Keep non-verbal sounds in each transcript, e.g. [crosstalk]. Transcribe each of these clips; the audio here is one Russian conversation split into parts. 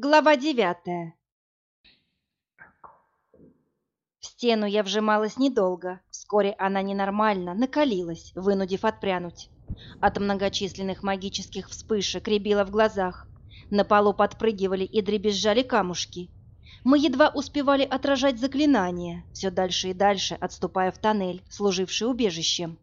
Глава девятая. В стену я вжималась недолго. Вскоре она ненормально накалилась, вынудив отпрянуть. От многочисленных магических вспышек рябило в глазах. На полу подпрыгивали и дребезжали камушки. Мы едва успевали отражать заклинания, все дальше и дальше отступая в тоннель, служивший убежищем.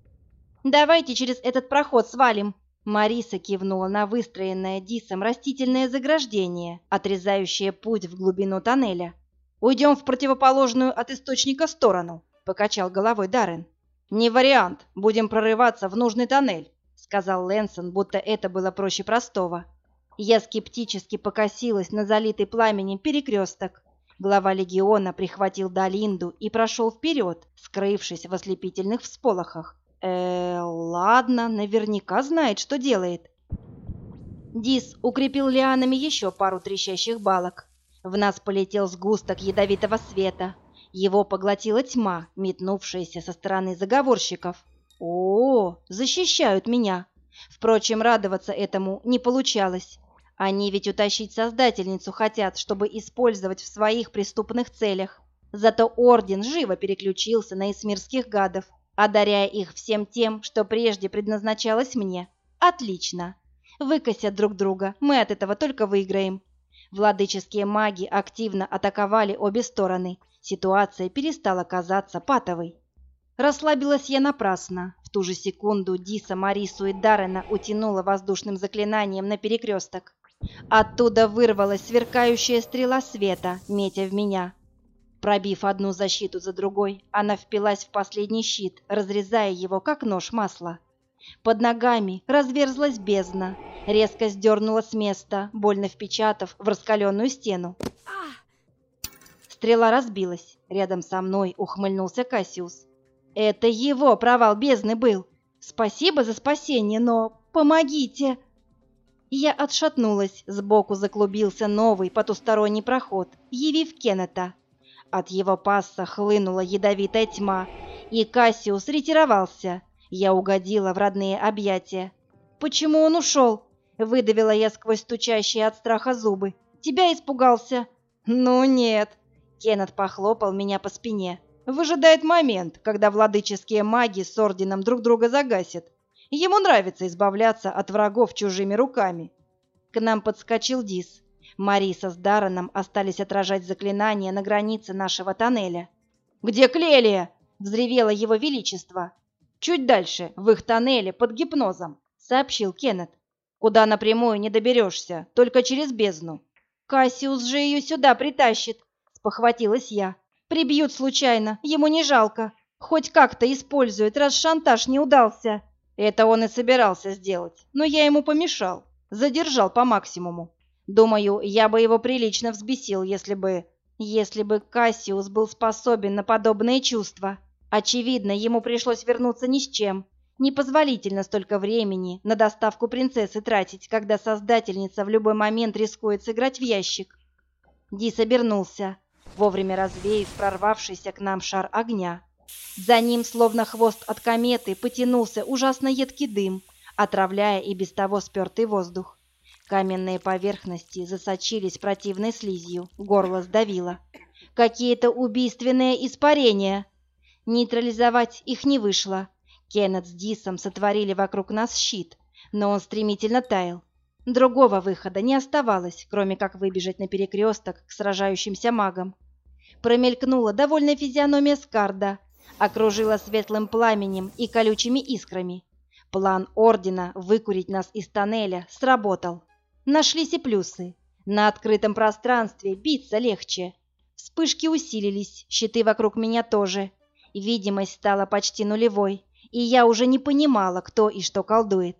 «Давайте через этот проход свалим!» Мариса кивнула на выстроенное Дисом растительное заграждение, отрезающее путь в глубину тоннеля. «Уйдем в противоположную от источника сторону», — покачал головой Даррен. «Не вариант, будем прорываться в нужный тоннель», — сказал Лэнсон, будто это было проще простого. Я скептически покосилась на залитый пламенем перекресток. Глава легиона прихватил Долинду и прошел вперед, скрывшись в ослепительных всполохах э ладно, наверняка знает, что делает. Дис укрепил лианами еще пару трещащих балок. В нас полетел сгусток ядовитого света. Его поглотила тьма, метнувшаяся со стороны заговорщиков. О, защищают меня. Впрочем, радоваться этому не получалось. Они ведь утащить Создательницу хотят, чтобы использовать в своих преступных целях. Зато Орден живо переключился на эсмирских гадов одаряя их всем тем, что прежде предназначалось мне. Отлично. Выкосят друг друга, мы от этого только выиграем. Владыческие маги активно атаковали обе стороны. Ситуация перестала казаться патовой. Расслабилась я напрасно. В ту же секунду Диса, Марису и Даррена утянула воздушным заклинанием на перекресток. Оттуда вырвалась сверкающая стрела света, метя в меня. Пробив одну защиту за другой, она впилась в последний щит, разрезая его, как нож масла. Под ногами разверзлась бездна, резко сдернула с места, больно впечатав в раскаленную стену. Стрела разбилась. Рядом со мной ухмыльнулся Кассиус. Это его провал бездны был. Спасибо за спасение, но помогите. Я отшатнулась, сбоку заклубился новый потусторонний проход, явив Кеннета. От его пасса хлынула ядовитая тьма, и Кассиус ретировался. Я угодила в родные объятия. «Почему он ушел?» — выдавила я сквозь стучащие от страха зубы. «Тебя испугался?» «Ну нет». Кеннет похлопал меня по спине. Выжидает момент, когда владыческие маги с орденом друг друга загасят. Ему нравится избавляться от врагов чужими руками. К нам подскочил Дис. Мариса с Дарреном остались отражать заклинания на границе нашего тоннеля. «Где Клелия?» — взревело его величество. «Чуть дальше, в их тоннеле, под гипнозом», — сообщил Кеннет. «Куда напрямую не доберешься, только через бездну». «Кассиус же ее сюда притащит», — спохватилась я. «Прибьют случайно, ему не жалко. Хоть как-то использует, раз шантаж не удался». Это он и собирался сделать, но я ему помешал, задержал по максимуму. Думаю, я бы его прилично взбесил, если бы... Если бы Кассиус был способен на подобные чувства. Очевидно, ему пришлось вернуться ни с чем. Непозволительно столько времени на доставку принцессы тратить, когда создательница в любой момент рискует сыграть в ящик. Дис обернулся, вовремя развеяв прорвавшийся к нам шар огня. За ним, словно хвост от кометы, потянулся ужасно едкий дым, отравляя и без того спертый воздух. Каменные поверхности засочились противной слизью, горло сдавило. Какие-то убийственные испарения. Нейтрализовать их не вышло. Кеннет с Дисом сотворили вокруг нас щит, но он стремительно таял. Другого выхода не оставалось, кроме как выбежать на перекресток к сражающимся магам. Промелькнула довольная физиономия Скарда, окружила светлым пламенем и колючими искрами. План Ордена выкурить нас из тоннеля сработал. Нашлись и плюсы. На открытом пространстве биться легче. Вспышки усилились, щиты вокруг меня тоже. Видимость стала почти нулевой, и я уже не понимала, кто и что колдует.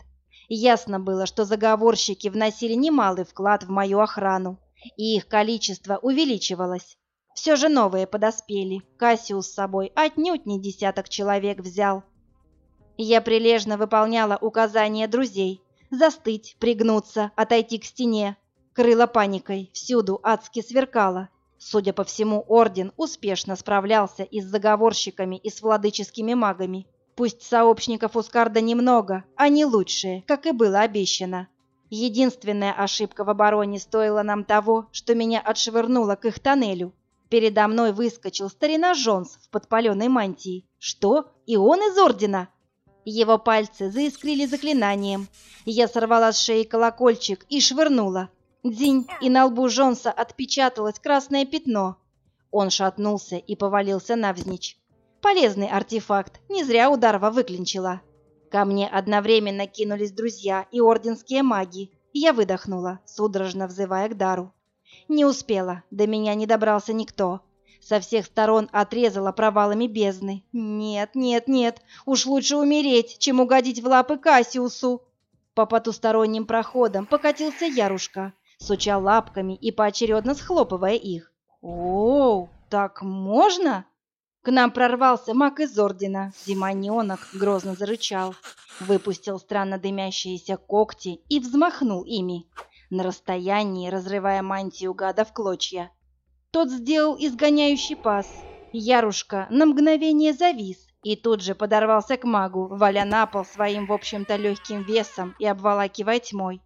Ясно было, что заговорщики вносили немалый вклад в мою охрану, и их количество увеличивалось. Все же новые подоспели. Кассиус с собой отнюдь не десяток человек взял. Я прилежно выполняла указания друзей, Застыть, пригнуться, отойти к стене. Крыло паникой, всюду адски сверкало. Судя по всему, Орден успешно справлялся и с заговорщиками, и с владыческими магами. Пусть сообщников у Скарда немного, они лучшие, как и было обещано. Единственная ошибка в обороне стоила нам того, что меня отшвырнуло к их тоннелю. Передо мной выскочил старина Джонс в подпаленной мантии. Что? И он из Ордена? Его пальцы заискрили заклинанием. Я сорвала с шеи колокольчик и швырнула. Дзинь, и на лбу Джонса отпечаталось красное пятно. Он шатнулся и повалился навзничь. Полезный артефакт, не зря ударва выклинчила. Ко мне одновременно кинулись друзья и орденские маги. Я выдохнула, судорожно взывая к дару. Не успела, до меня не добрался никто. Со всех сторон отрезала провалами бездны. Нет, нет, нет, уж лучше умереть, чем угодить в лапы Кассиусу. По потусторонним проходам покатился Ярушка, суча лапками и поочередно схлопывая их. «Оу, так можно?» К нам прорвался маг из Ордена. Демоненок грозно зарычал, выпустил странно дымящиеся когти и взмахнул ими, на расстоянии разрывая мантию гада в клочья. Тот сделал изгоняющий пас. Ярушка на мгновение завис и тут же подорвался к магу, валя на пол своим, в общем-то, легким весом и обволакивая тьмой.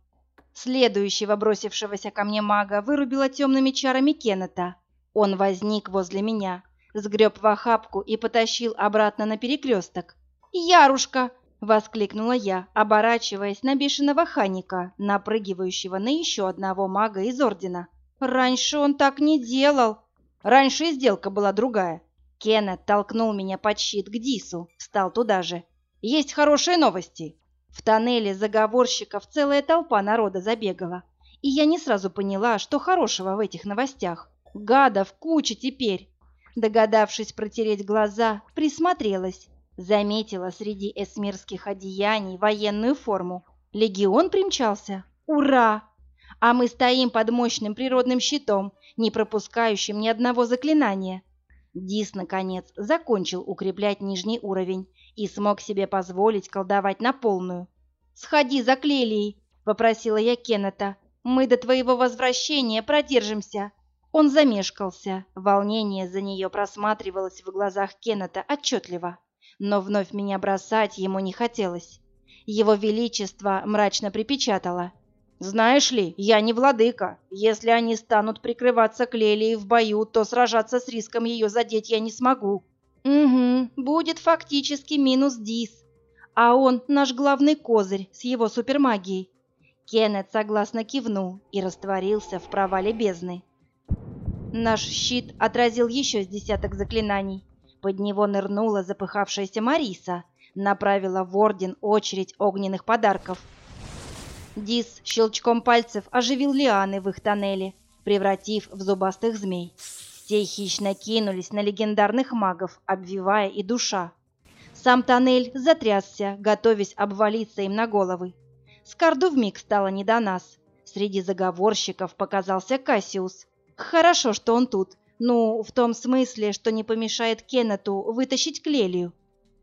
Следующего бросившегося ко мне мага вырубила темными чарами Кеннета. Он возник возле меня, сгреб в охапку и потащил обратно на перекресток. «Ярушка!» — воскликнула я, оборачиваясь на бешеного ханика, напрыгивающего на еще одного мага из Ордена. «Раньше он так не делал!» «Раньше сделка была другая!» Кеннет толкнул меня под щит к Дису, встал туда же. «Есть хорошие новости!» В тоннеле заговорщиков целая толпа народа забегала, и я не сразу поняла, что хорошего в этих новостях. Гадов куча теперь, Догадавшись протереть глаза, присмотрелась. Заметила среди эсмирских одеяний военную форму. Легион примчался. Ура! А мы стоим под мощным природным щитом, не пропускающим ни одного заклинания. Дис, наконец, закончил укреплять нижний уровень и смог себе позволить колдовать на полную. «Сходи за Клелией», — попросила я Кеннета. «Мы до твоего возвращения продержимся». Он замешкался, волнение за нее просматривалось в глазах Кеннета отчетливо, но вновь меня бросать ему не хотелось. Его Величество мрачно припечатало. «Знаешь ли, я не владыка. Если они станут прикрываться Клелией в бою, то сражаться с риском ее задеть я не смогу». «Угу, будет фактически минус Дис. А он наш главный козырь с его супермагией». Кеннет согласно кивнул и растворился в провале бездны. Наш щит отразил еще с десяток заклинаний. Под него нырнула запыхавшаяся Мариса, направила в орден очередь огненных подарков. Дис щелчком пальцев оживил лианы в их тоннеле, превратив в зубастых змей. Те хищно кинулись на легендарных магов, обвивая и душа. Сам тоннель затрясся, готовясь обвалиться им на головы. Скарду вмиг стало не до нас. Среди заговорщиков показался Кассиус, Хорошо, что он тут. Ну, в том смысле, что не помешает Кеннету вытащить Клелию.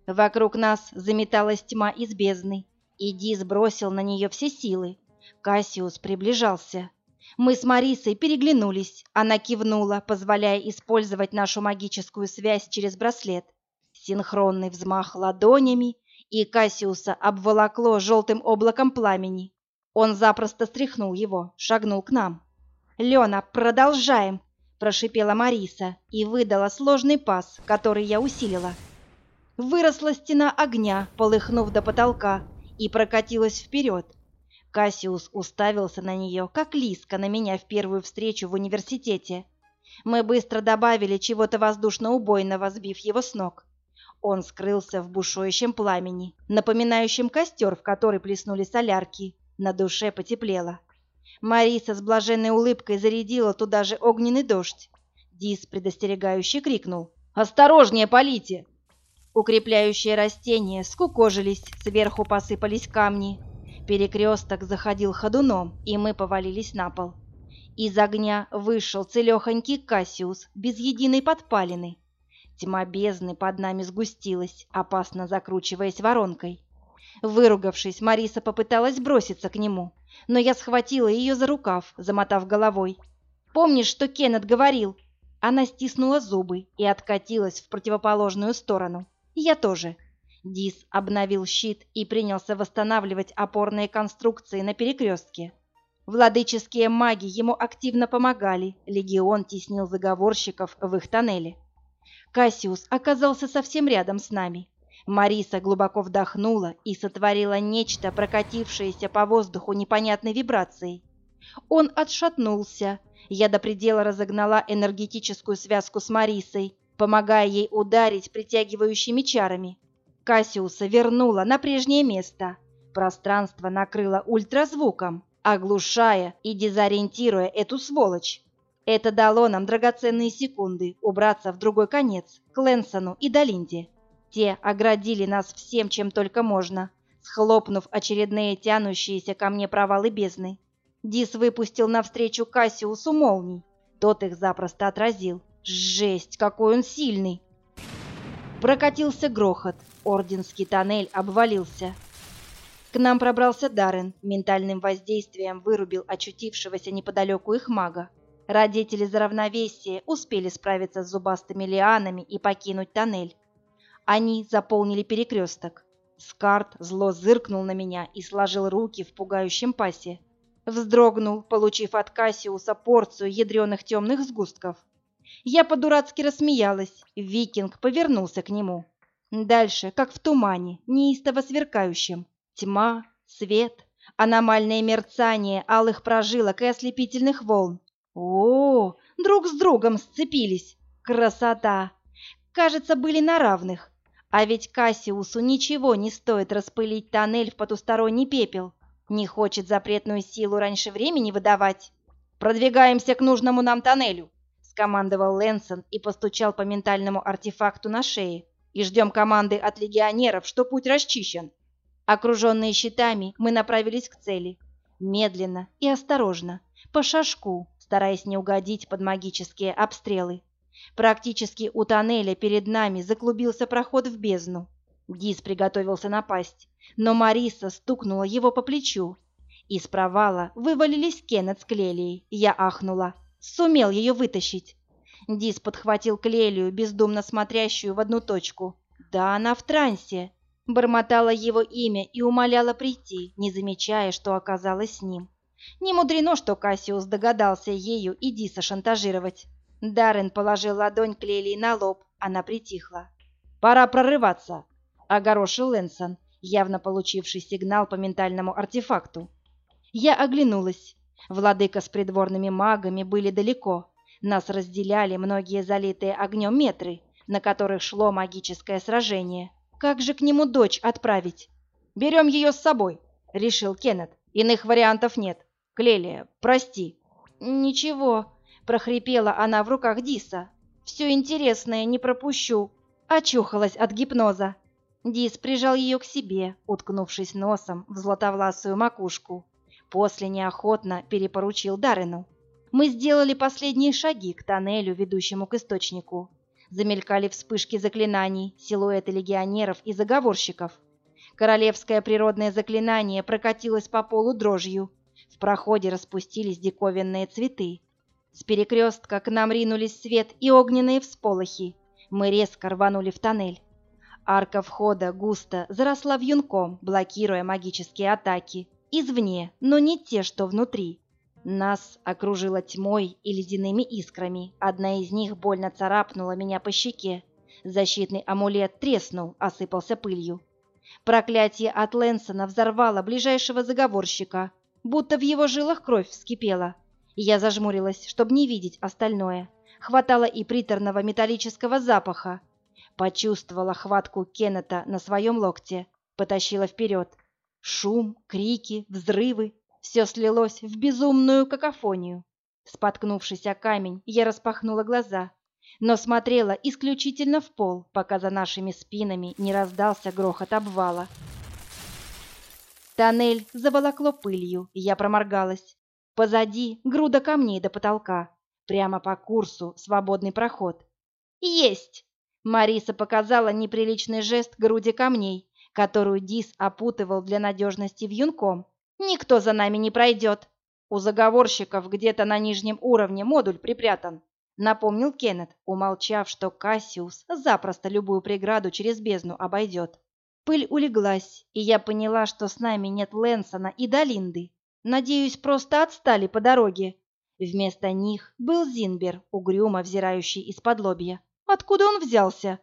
Вокруг нас заметалась тьма из бездны, и Ди сбросил на нее все силы. Кассиус приближался. Мы с Марисой переглянулись. Она кивнула, позволяя использовать нашу магическую связь через браслет. Синхронный взмах ладонями, и Кассиуса обволокло желтым облаком пламени. Он запросто стряхнул его, шагнул к нам. «Лена, продолжаем!» – прошипела Мариса и выдала сложный пас, который я усилила. Выросла стена огня, полыхнув до потолка, и прокатилась вперед. Кассиус уставился на нее, как Лиска на меня в первую встречу в университете. Мы быстро добавили чего-то воздушно-убойного, сбив его с ног. Он скрылся в бушующем пламени, напоминающем костер, в который плеснули солярки. На душе потеплело. Мариса с блаженной улыбкой зарядила туда же огненный дождь. Дис предостерегающе крикнул. «Осторожнее, полите!» Укрепляющие растения скукожились, сверху посыпались камни. Перекресток заходил ходуном, и мы повалились на пол. Из огня вышел целехонький Кассиус, без единой подпалины. Тьма бездны под нами сгустилась, опасно закручиваясь воронкой. Выругавшись, Мариса попыталась броситься к нему, но я схватила ее за рукав, замотав головой. «Помнишь, что Кеннет говорил?» Она стиснула зубы и откатилась в противоположную сторону. Я тоже. Дис обновил щит и принялся восстанавливать опорные конструкции на перекрестке. Владыческие маги ему активно помогали, легион теснил заговорщиков в их тоннеле. Кассиус оказался совсем рядом с нами. Мариса глубоко вдохнула и сотворила нечто, прокатившееся по воздуху непонятной вибрацией. Он отшатнулся. Я до предела разогнала энергетическую связку с Марисой, помогая ей ударить притягивающими чарами. Кассиуса вернула на прежнее место. Пространство накрыло ультразвуком, оглушая и дезориентируя эту сволочь. Это дало нам драгоценные секунды убраться в другой конец, к Лэнсону и Долинде. Те оградили нас всем, чем только можно, схлопнув очередные тянущиеся ко мне провалы бездны. Дис выпустил навстречу Кассиусу молний. Тот их запросто отразил. Жесть, какой он сильный! Прокатился грохот. Орденский тоннель обвалился. К нам пробрался Даррен, ментальным воздействием вырубил очутившегося неподалеку их мага. Родители за равновесие успели справиться с зубастыми лианами и покинуть тоннель. Они заполнили перекресток. Скарт зло зыркнул на меня и сложил руки в пугающем пасе. Вздрогнул, получив от Кассиуса порцию ядреных темных сгустков. Я по-дурацки рассмеялась. Викинг повернулся к нему. Дальше, как в тумане, неистово сверкающем. Тьма, свет, аномальное мерцание алых прожилок и ослепительных волн. О, друг с другом сцепились. Красота! Кажется, были на равных. А ведь Кассиусу ничего не стоит распылить тоннель в потусторонний пепел. Не хочет запретную силу раньше времени выдавать. Продвигаемся к нужному нам тоннелю, скомандовал Лэнсон и постучал по ментальному артефакту на шее. И ждем команды от легионеров, что путь расчищен. Окруженные щитами, мы направились к цели. Медленно и осторожно, по шажку, стараясь не угодить под магические обстрелы. Практически у тоннеля перед нами заклубился проход в бездну. Дис приготовился напасть, но Мариса стукнула его по плечу. Из провала вывалились Кеннет с Клелией. Я ахнула. Сумел ее вытащить. Дис подхватил Клелию, бездумно смотрящую в одну точку. Да она в трансе. Бормотала его имя и умоляла прийти, не замечая, что оказалось с ним. Не мудрено, что Кассиус догадался ею и Диса шантажировать. Даррен положил ладонь Клелии на лоб, она притихла. «Пора прорываться!» огорошил Лэнсон, явно получивший сигнал по ментальному артефакту. Я оглянулась. Владыка с придворными магами были далеко. Нас разделяли многие залитые огнем метры, на которых шло магическое сражение. Как же к нему дочь отправить? «Берем ее с собой», — решил Кеннет. «Иных вариантов нет. Клелия, прости». «Ничего», — прохрипела она в руках Диса. «Все интересное не пропущу». Очухалась от гипноза. Дис прижал ее к себе, уткнувшись носом в златовласую макушку. После неохотно перепоручил Дарину. Мы сделали последние шаги к тоннелю, ведущему к источнику. Замелькали вспышки заклинаний, силуэты легионеров и заговорщиков. Королевское природное заклинание прокатилось по полу дрожью. В проходе распустились диковинные цветы. С перекрестка к нам ринулись свет и огненные всполохи. Мы резко рванули в тоннель. Арка входа густо заросла вьюнком, блокируя магические атаки. Извне, но не те, что внутри. Нас окружила тьмой и ледяными искрами. Одна из них больно царапнула меня по щеке. Защитный амулет треснул, осыпался пылью. Проклятие от Лэнсона взорвало ближайшего заговорщика, будто в его жилах кровь вскипела. Я зажмурилась, чтобы не видеть остальное. Хватало и приторного металлического запаха, Почувствовала хватку Кеннета на своем локте, потащила вперед. Шум, крики, взрывы — все слилось в безумную какофонию. Споткнувшись о камень, я распахнула глаза, но смотрела исключительно в пол, пока за нашими спинами не раздался грохот обвала. Тоннель заволокло пылью, я проморгалась. Позади груда камней до потолка. Прямо по курсу свободный проход. «Есть!» Мариса показала неприличный жест груди камней, которую Дис опутывал для надежности вьюнком. «Никто за нами не пройдет!» «У заговорщиков где-то на нижнем уровне модуль припрятан», напомнил Кеннет, умолчав, что Кассиус запросто любую преграду через бездну обойдет. Пыль улеглась, и я поняла, что с нами нет Лэнсона и Долинды. Надеюсь, просто отстали по дороге. Вместо них был Зинбер, угрюмо взирающий из-под лобья. Откуда он взялся?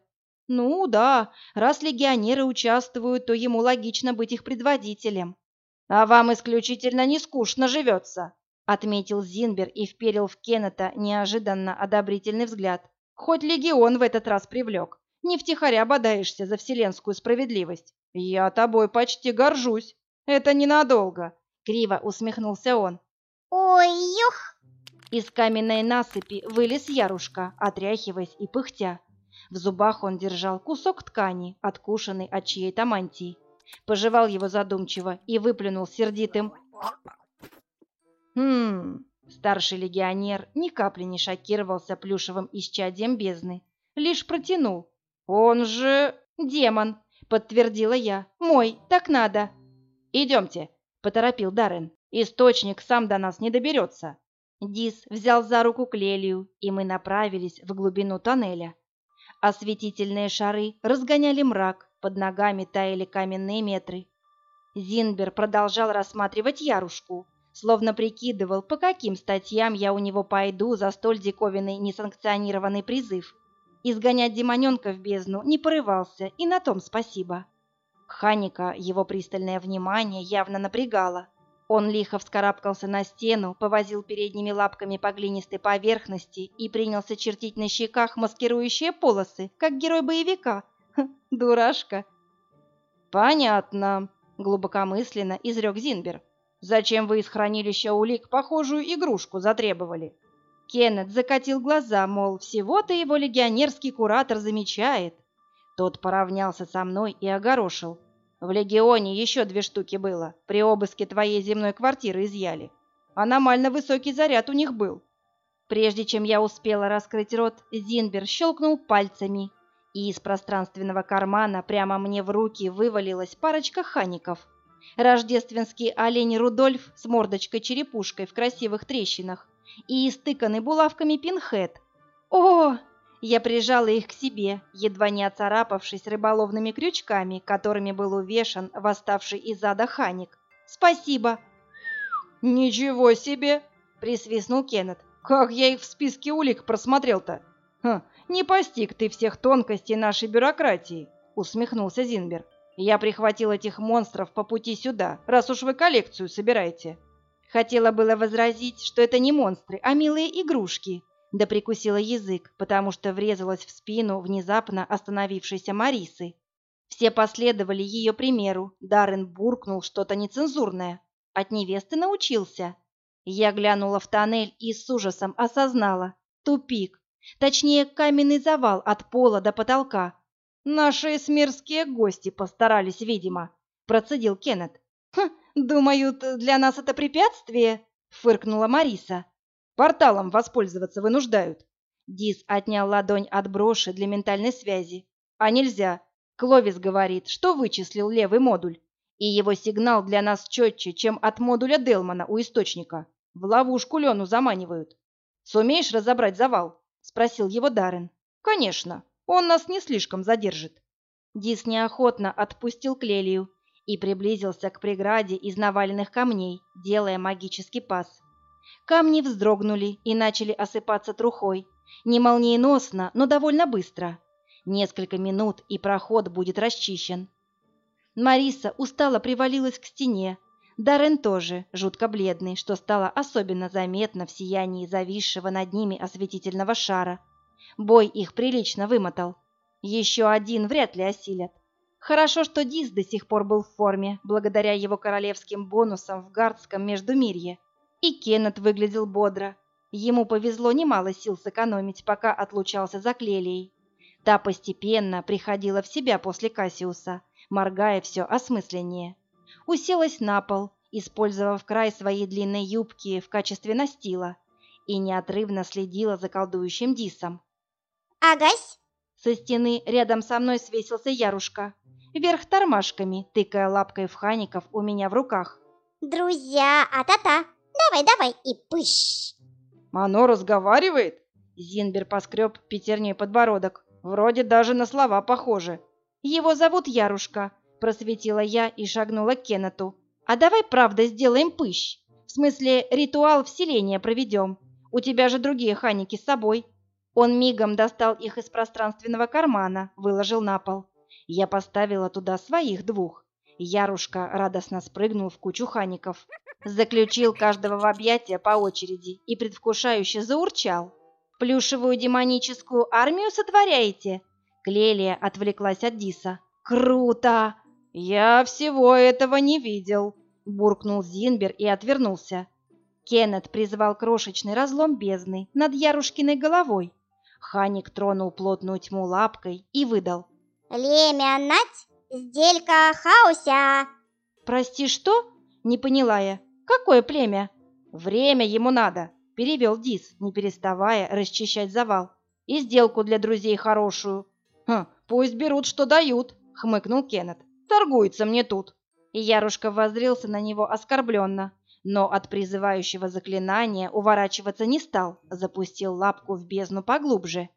Ну да, раз легионеры участвуют, то ему логично быть их предводителем. А вам исключительно не скучно живется, отметил Зинбер и вперил в Кеннета неожиданно одобрительный взгляд. Хоть легион в этот раз привлек. Не втихаря бодаешься за вселенскую справедливость. Я тобой почти горжусь. Это ненадолго, криво усмехнулся он. Ой, юх! Из каменной насыпи вылез Ярушка, отряхиваясь и пыхтя. В зубах он держал кусок ткани, откушенный от чьей-то мантии. Пожевал его задумчиво и выплюнул сердитым. «Хм...» Старший легионер ни капли не шокировался плюшевым исчадием бездны. Лишь протянул. «Он же демон!» — подтвердила я. «Мой, так надо!» «Идемте!» — поторопил Даррен. «Источник сам до нас не доберется!» Дис взял за руку Клелию, и мы направились в глубину тоннеля. Осветительные шары разгоняли мрак, под ногами таяли каменные метры. Зинбер продолжал рассматривать Ярушку, словно прикидывал, по каким статьям я у него пойду за столь диковинный несанкционированный призыв. Изгонять демоненка в бездну не порывался, и на том спасибо. Ханика его пристальное внимание явно напрягало. Он лихо вскарабкался на стену, повозил передними лапками по глинистой поверхности и принялся чертить на щеках маскирующие полосы, как герой боевика. Ха, дурашка. Понятно, глубокомысленно изрек Зинбер. Зачем вы из хранилища улик похожую игрушку затребовали? Кеннет закатил глаза, мол, всего-то его легионерский куратор замечает. Тот поравнялся со мной и огорошил. В Легионе еще две штуки было. При обыске твоей земной квартиры изъяли. Аномально высокий заряд у них был. Прежде чем я успела раскрыть рот, Зинбер щелкнул пальцами, и из пространственного кармана прямо мне в руки вывалилась парочка хаников. Рождественский олень Рудольф с мордочкой-черепушкой в красивых трещинах и истыканный булавками пинхет. О, я прижала их к себе, едва не оцарапавшись рыболовными крючками, которыми был увешан восставший из ада ханик. «Спасибо!» «Ничего себе!» — присвистнул Кеннет. «Как я их в списке улик просмотрел-то!» «Хм, не постиг ты всех тонкостей нашей бюрократии!» — усмехнулся Зинбер. «Я прихватил этих монстров по пути сюда, раз уж вы коллекцию собираете». Хотела было возразить, что это не монстры, а милые игрушки, да прикусила язык, потому что врезалась в спину внезапно остановившейся Марисы. Все последовали ее примеру. Даррен буркнул что-то нецензурное. От невесты научился. Я глянула в тоннель и с ужасом осознала. Тупик. Точнее, каменный завал от пола до потолка. Наши эсмирские гости постарались, видимо, процедил Кеннет. Хм, думают, для нас это препятствие, фыркнула Мариса. Порталом воспользоваться вынуждают. Дис отнял ладонь от броши для ментальной связи. А нельзя. Кловис говорит, что вычислил левый модуль. И его сигнал для нас четче, чем от модуля Делмана у источника. В ловушку Лену заманивают. «Сумеешь разобрать завал?» — спросил его Даррен. «Конечно. Он нас не слишком задержит». Дис неохотно отпустил Клелию и приблизился к преграде из наваленных камней, делая магический пас. Камни вздрогнули и начали осыпаться трухой. Не молниеносно, но довольно быстро. Несколько минут, и проход будет расчищен. Мариса устало привалилась к стене. Даррен тоже, жутко бледный, что стало особенно заметно в сиянии зависшего над ними осветительного шара. Бой их прилично вымотал. Еще один вряд ли осилят. Хорошо, что Дис до сих пор был в форме, благодаря его королевским бонусам в гардском междумирье. И Кеннет выглядел бодро. Ему повезло немало сил сэкономить, пока отлучался за Клелией. Та постепенно приходила в себя после Кассиуса, моргая все осмысленнее. Уселась на пол, использовав край своей длинной юбки в качестве настила, и неотрывно следила за колдующим Дисом. Агась? Со стены рядом со мной свесился Ярушка, вверх тормашками, тыкая лапкой в хаников у меня в руках. Друзья, а-та-та! Давай, давай и пыщ. Оно разговаривает? Зинбер поскреб пятерней подбородок. Вроде даже на слова похоже. Его зовут Ярушка, просветила я и шагнула к Кеннету. А давай правда сделаем пыщ. смысле, ритуал вселения проведем. У тебя же другие ханики с собой». Он мигом достал их из пространственного кармана, выложил на пол. Я поставила туда своих двух. Ярушка радостно спрыгнул в кучу хаников, заключил каждого в объятия по очереди и предвкушающе заурчал. «Плюшевую демоническую армию сотворяете?» Клелия отвлеклась от Диса. «Круто!» «Я всего этого не видел», — буркнул Зинбер и отвернулся. Кеннет призвал крошечный разлом бездны над Ярушкиной головой. Ханик тронул плотную тьму лапкой и выдал. «Лемя нать, зделька хауся!» «Прости, что?» — не поняла я. «Какое племя?» «Время ему надо», — перевел Дис, не переставая расчищать завал. «И сделку для друзей хорошую». «Хм, пусть берут, что дают», — хмыкнул Кеннет. Торгуется мне тут. И Ярушка воззрился на него оскорбленно, но от призывающего заклинания уворачиваться не стал, запустил лапку в бездну поглубже.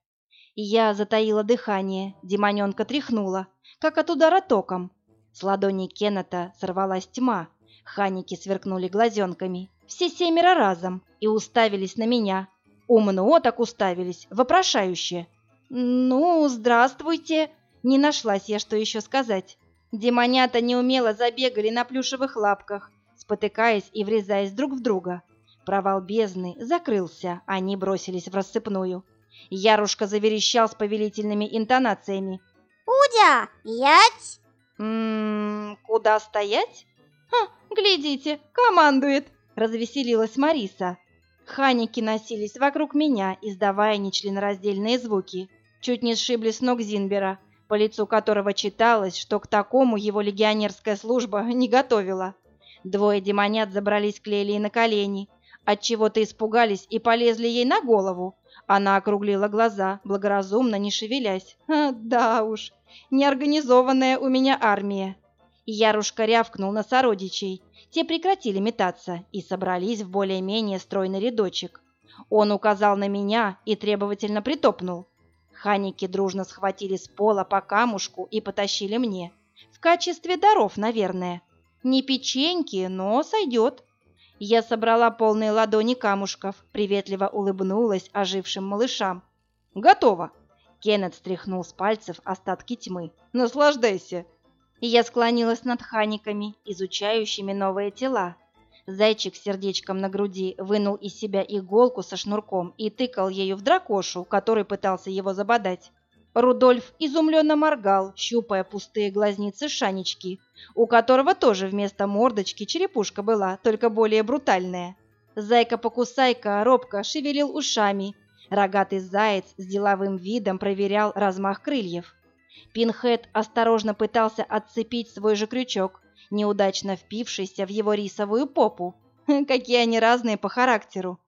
Я затаила дыхание, демоненка тряхнула, как от удара током. С ладони Кеннета сорвалась тьма, ханики сверкнули глазенками, все семеро разом, и уставились на меня. Умно так уставились, вопрошающе. «Ну, здравствуйте!» Не нашлась я, что еще сказать. Демонята неумело забегали на плюшевых лапках, спотыкаясь и врезаясь друг в друга. Провал бездны закрылся, они бросились в рассыпную. Ярушка заверещал с повелительными интонациями. «Удя, ять!» «Ммм, куда стоять?» «Ха, глядите, командует!» — развеселилась Мариса. Ханики носились вокруг меня, издавая нечленораздельные звуки. Чуть не сшибли с ног Зинбера, по лицу которого читалось, что к такому его легионерская служба [laughs] не готовила. Двое демонят забрались к Лелии на колени, отчего-то испугались и полезли ей на голову. Она округлила глаза, благоразумно не шевелясь. Да уж, неорганизованная у меня армия. Ярушка рявкнул на сородичей. Те прекратили метаться и собрались в более-менее стройный рядочек. Он указал на меня и требовательно притопнул. Ханики дружно схватили с пола по камушку и потащили мне. В качестве даров, наверное. Не печеньки, но сойдет. Я собрала полные ладони камушков, приветливо улыбнулась ожившим малышам. «Готово!» Кеннет стряхнул с пальцев остатки тьмы. «Наслаждайся!» Я склонилась над ханиками, изучающими новые тела. Зайчик с сердечком на груди вынул из себя иголку со шнурком и тыкал ею в дракошу, который пытался его забодать. Рудольф изумленно моргал, щупая пустые глазницы Шанечки, у которого тоже вместо мордочки черепушка была, только более брутальная. Зайка-покусайка робко шевелил ушами. Рогатый заяц с деловым видом проверял размах крыльев. Пинхед осторожно пытался отцепить свой же крючок, неудачно впившийся в его рисовую попу. [laughs] Какие они разные по характеру.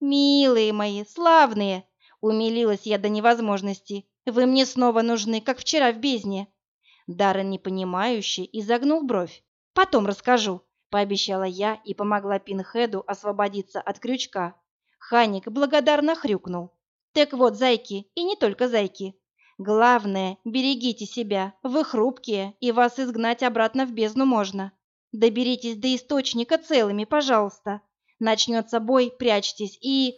«Милые мои, славные!» — умилилась я до невозможности. «Вы мне снова нужны, как вчера в бездне». Даррен непонимающе изогнул бровь. «Потом расскажу», — пообещала я и помогла Пинхеду освободиться от крючка. Ханик благодарно хрюкнул. «Так вот, зайки, и не только зайки, Главное, берегите себя, вы хрупкие, и вас изгнать обратно в бездну можно. Доберитесь до источника целыми, пожалуйста. Начнется бой, прячьтесь и...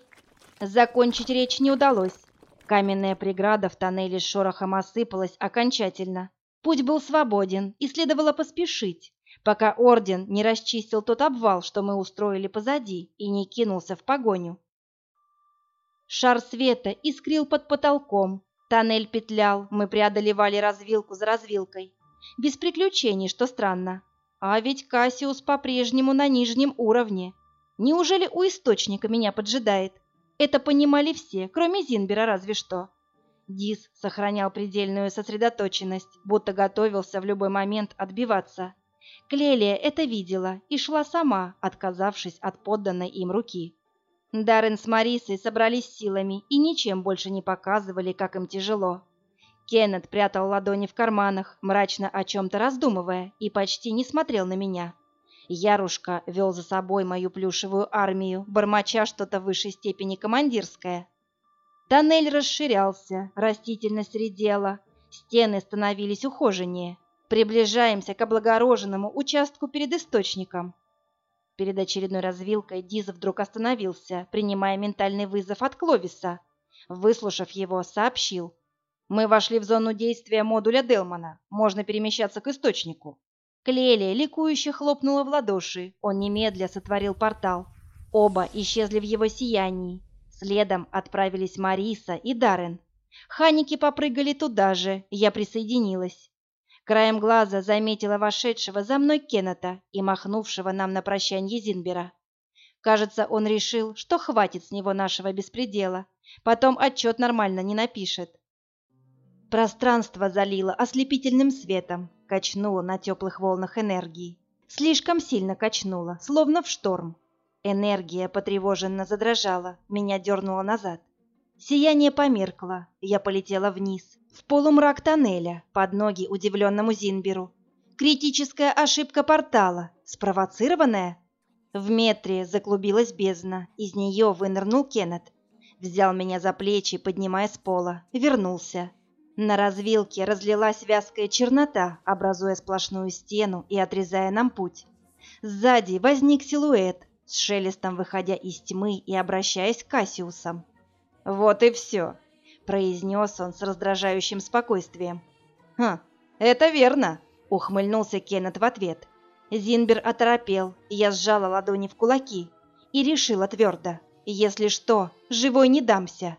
Закончить речь не удалось. Каменная преграда в тоннеле с шорохом осыпалась окончательно. Путь был свободен, и следовало поспешить, пока Орден не расчистил тот обвал, что мы устроили позади, и не кинулся в погоню. Шар света искрил под потолком, Тоннель петлял, мы преодолевали развилку за развилкой. Без приключений, что странно. А ведь Кассиус по-прежнему на нижнем уровне. Неужели у источника меня поджидает? Это понимали все, кроме Зинбера разве что. Дис сохранял предельную сосредоточенность, будто готовился в любой момент отбиваться. Клелия это видела и шла сама, отказавшись от подданной им руки. Даррен с Марисой собрались силами и ничем больше не показывали, как им тяжело. Кеннет прятал ладони в карманах, мрачно о чем-то раздумывая, и почти не смотрел на меня. Ярушка вел за собой мою плюшевую армию, бормоча что-то в высшей степени командирское. Тоннель расширялся, растительность редела, стены становились ухоженнее. Приближаемся к облагороженному участку перед источником. Перед очередной развилкой Диз вдруг остановился, принимая ментальный вызов от Кловиса. Выслушав его, сообщил. «Мы вошли в зону действия модуля Делмана. Можно перемещаться к источнику». Клелия ликующе хлопнула в ладоши. Он немедля сотворил портал. Оба исчезли в его сиянии. Следом отправились Мариса и Даррен. Ханики попрыгали туда же, я присоединилась. Краем глаза заметила вошедшего за мной Кеннета и махнувшего нам на прощанье Зинбера. Кажется, он решил, что хватит с него нашего беспредела. Потом отчет нормально не напишет. Пространство залило ослепительным светом, качнуло на теплых волнах энергии. Слишком сильно качнуло, словно в шторм. Энергия потревоженно задрожала, меня дернуло назад. Сияние померкло, я полетела вниз, в полумрак тоннеля, под ноги удивленному Зинберу. Критическая ошибка портала, спровоцированная? В метре заклубилась бездна, из нее вынырнул Кеннет. Взял меня за плечи, поднимая с пола, вернулся. На развилке разлилась вязкая чернота, образуя сплошную стену и отрезая нам путь. Сзади возник силуэт, с шелестом выходя из тьмы и обращаясь к Кассиусам. «Вот и все», — произнес он с раздражающим спокойствием. «Хм, это верно», — ухмыльнулся Кеннет в ответ. Зинбер оторопел, я сжала ладони в кулаки и решила твердо. «Если что, живой не дамся».